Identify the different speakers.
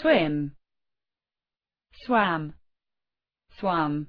Speaker 1: swim, swam, swam.